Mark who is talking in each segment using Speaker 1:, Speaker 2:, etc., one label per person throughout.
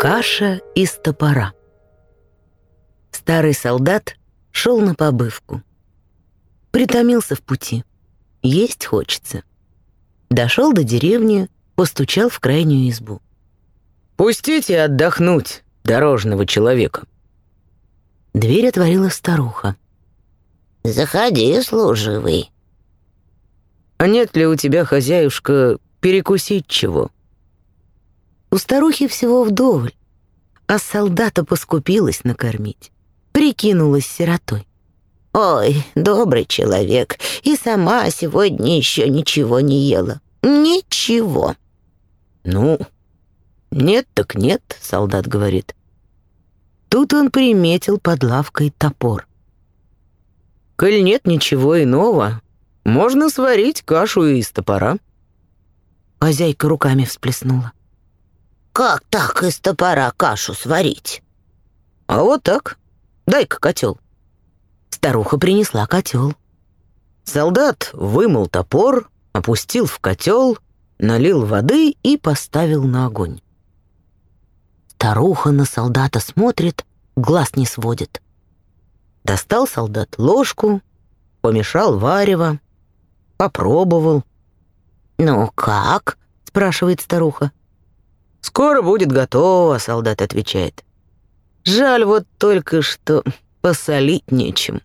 Speaker 1: Каша из топора. Старый солдат шел на побывку. Притомился в пути. Есть хочется. Дошел до деревни, постучал в крайнюю избу.
Speaker 2: «Пустите отдохнуть дорожного человека».
Speaker 1: Дверь отворила старуха.
Speaker 3: «Заходи, служивый».
Speaker 2: «А нет ли у тебя, хозяюшка, перекусить чего?»
Speaker 1: У старухи всего вдоволь, а солдата поскупилась накормить. Прикинулась сиротой.
Speaker 3: «Ой, добрый человек, и сама сегодня еще ничего не ела. Ничего».
Speaker 2: «Ну, нет так нет», — солдат говорит.
Speaker 1: Тут он приметил под лавкой топор.
Speaker 2: «Коль нет ничего иного, можно сварить кашу из топора».
Speaker 1: Хозяйка руками всплеснула.
Speaker 3: «Как так из топора кашу сварить?»
Speaker 2: «А вот так. Дай-ка котел».
Speaker 1: Старуха принесла котел.
Speaker 2: Солдат вымыл топор, опустил в котел, налил воды и поставил на огонь.
Speaker 1: Старуха на солдата смотрит, глаз не сводит.
Speaker 2: Достал солдат ложку, помешал варево, попробовал.
Speaker 3: «Ну как?» — спрашивает старуха.
Speaker 2: «Скоро будет готово», — солдат отвечает. «Жаль вот только, что посолить нечем».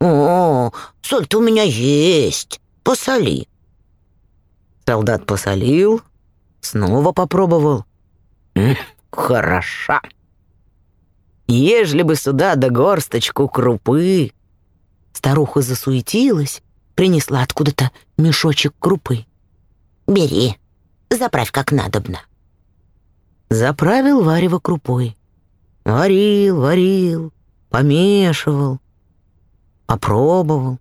Speaker 3: «О, соль-то у меня есть. Посоли».
Speaker 2: Солдат посолил, снова попробовал. Хороша. Ежели бы сюда да горсточку крупы.
Speaker 1: Старуха засуетилась, принесла откуда-то мешочек крупы.
Speaker 3: «Бери, заправь как надобно».
Speaker 1: Заправил варево крупой. Варил, варил, помешивал, попробовал.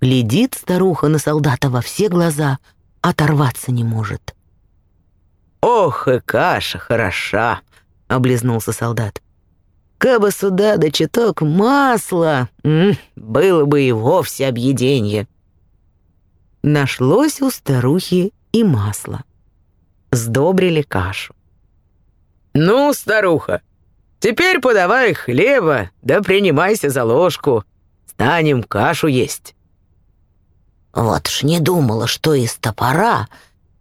Speaker 1: Глядит старуха на солдата во все глаза, оторваться не может.
Speaker 2: «Ох, и каша хороша!» — облизнулся солдат. «Кабы сюда да чуток масла, м, было бы и вовсе объеденье».
Speaker 1: Нашлось у старухи и масло. Сдобрили кашу.
Speaker 2: «Ну, старуха, теперь подавай хлеба, да принимайся за ложку. Станем кашу есть».
Speaker 3: Вот ж не думала, что из топора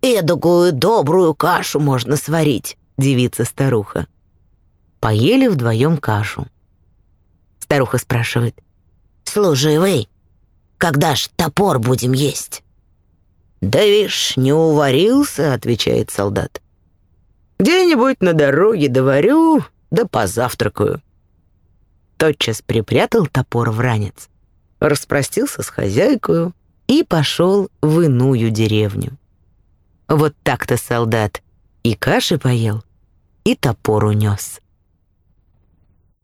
Speaker 3: эдакую добрую кашу можно сварить,
Speaker 1: девица старуха. Поели вдвоем кашу. Старуха спрашивает.
Speaker 3: «Служивый, когда ж топор будем есть?»
Speaker 2: «Да вишь, не уварился», — отвечает солдат. «Где-нибудь на дороге доварю, да позавтракаю». Тотчас припрятал топор в ранец, распростился с хозяйкою и пошел в иную деревню. Вот так-то солдат и каши поел, и топор унес.